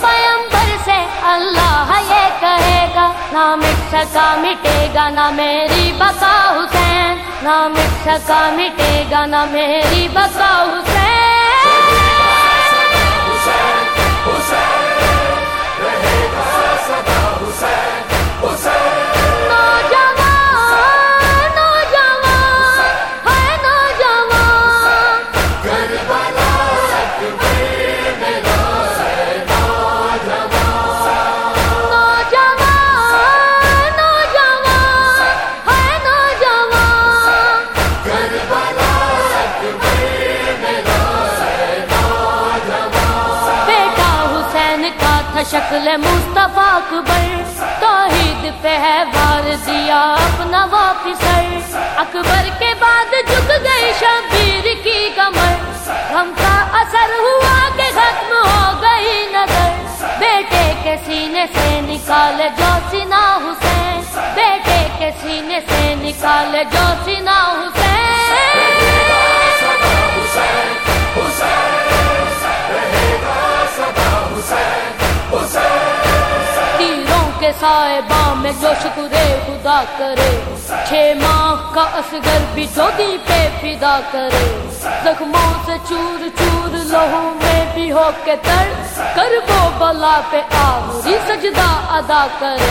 پیمبر سے اللہ یہ کہے گا نہ مٹ سکا مٹے گا، نہ میری بکا حسین۔ نہ مٹ سکا مٹے گا، نہ میری بکا شکل مصطفیٰ اکبر، توحید پہ ہے وار دیا اپنا واپس اکبر کے بعد جھک گئی شبیر کی کمر۔ غم کا اثر ہوا کہ ختم ہو گئی نظر۔ بیٹے کے سینے سے نکالے جو سینا حسین۔ بیٹے کے سینے سے نکالے جو تیروں میں جو شکر خدا کرے۔ چھ ماہ کا اصغر بھی چودی پہ فدا کرے۔ زخموں سے چور چور لہو میں بھی ہو کے تر۔ کر وہ بلا پہ آخری سجدہ ادا کرے۔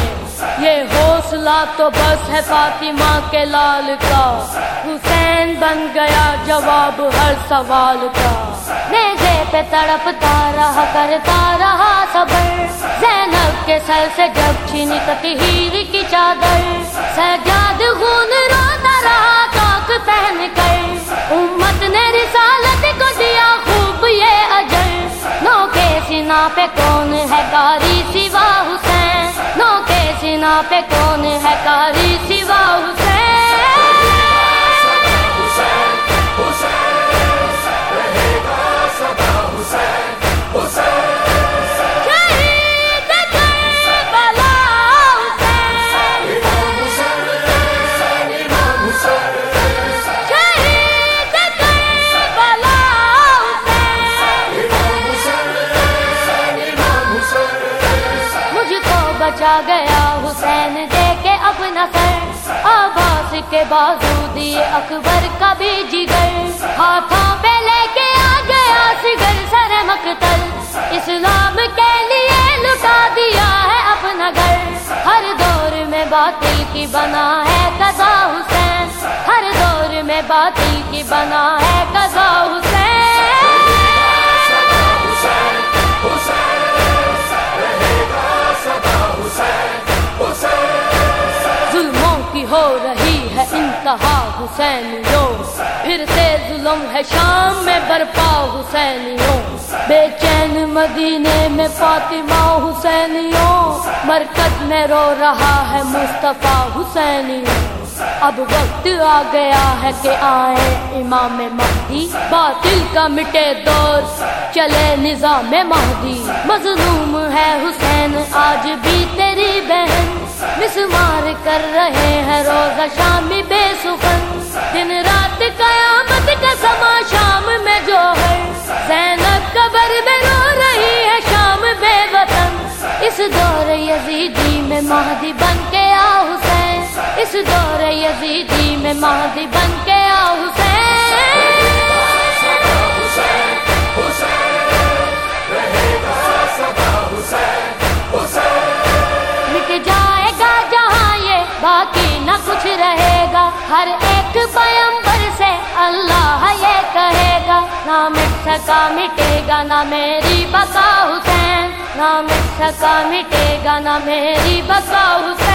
یہ حوصلہ تو بس ہے فاطمہ کے لال کا۔ حسین بن گیا جواب ہر سوال کا۔ نیزے پہ تڑپتا رہا، کرتا رہا صبر۔ زینب کے سر سے جب چھینی تطہیر کی چادر۔ سجاد خون روتا رہا چوک پہن کر۔ امت نے رسالت کو دیا خوب یہ اجر۔ نو کے سنا پہ کون ہے کاری سوا حسین؟ نو کے سنا پہ کون ہے کاری سوا حسین؟ کو بچا گیا حسین دے کے اپنا سر۔ آواز کے بازو دیے اکبر کا بھی جگر۔ ہاتھوں پہ لے کے آ گیا سگر سر مقتل۔ اسلام کے لیے لٹا دیا ہے اپنا گھر۔ ہر دور میں باطل کی بنا ہے قضا حسین۔ ہر دور میں باطل کی بنا ہے قضا حسین۔ ہے انتہا حسینیوں پھر سے ظلم ہے شام میں برپا حسینیوں بے چین مدینے میں فاطمہ حسینیوں مرکز میں رو رہا ہے مصطفیٰ حسینیوں اب وقت آ گیا ہے کہ آئے امام مہدی۔ باطل کا مٹے دور چلے نظام مہدی۔ مظلوم ہے حسین، آج بھی تیری بہن۔ مسمار کر رہے ہیں روزہ شامی بے سخن دن رات قیامت کا سما شام میں جو ہے، زینب قبر میں رو رہی ہے شام بے وطن۔ اس دور یزیدی میں مہدی بن کے آ حسین۔ اس دور یزیدی میں مہدی بن کے چھکا مٹے گا نہ میری بسا حسین نہ مٹ مٹے گا نہ میری بسا حسین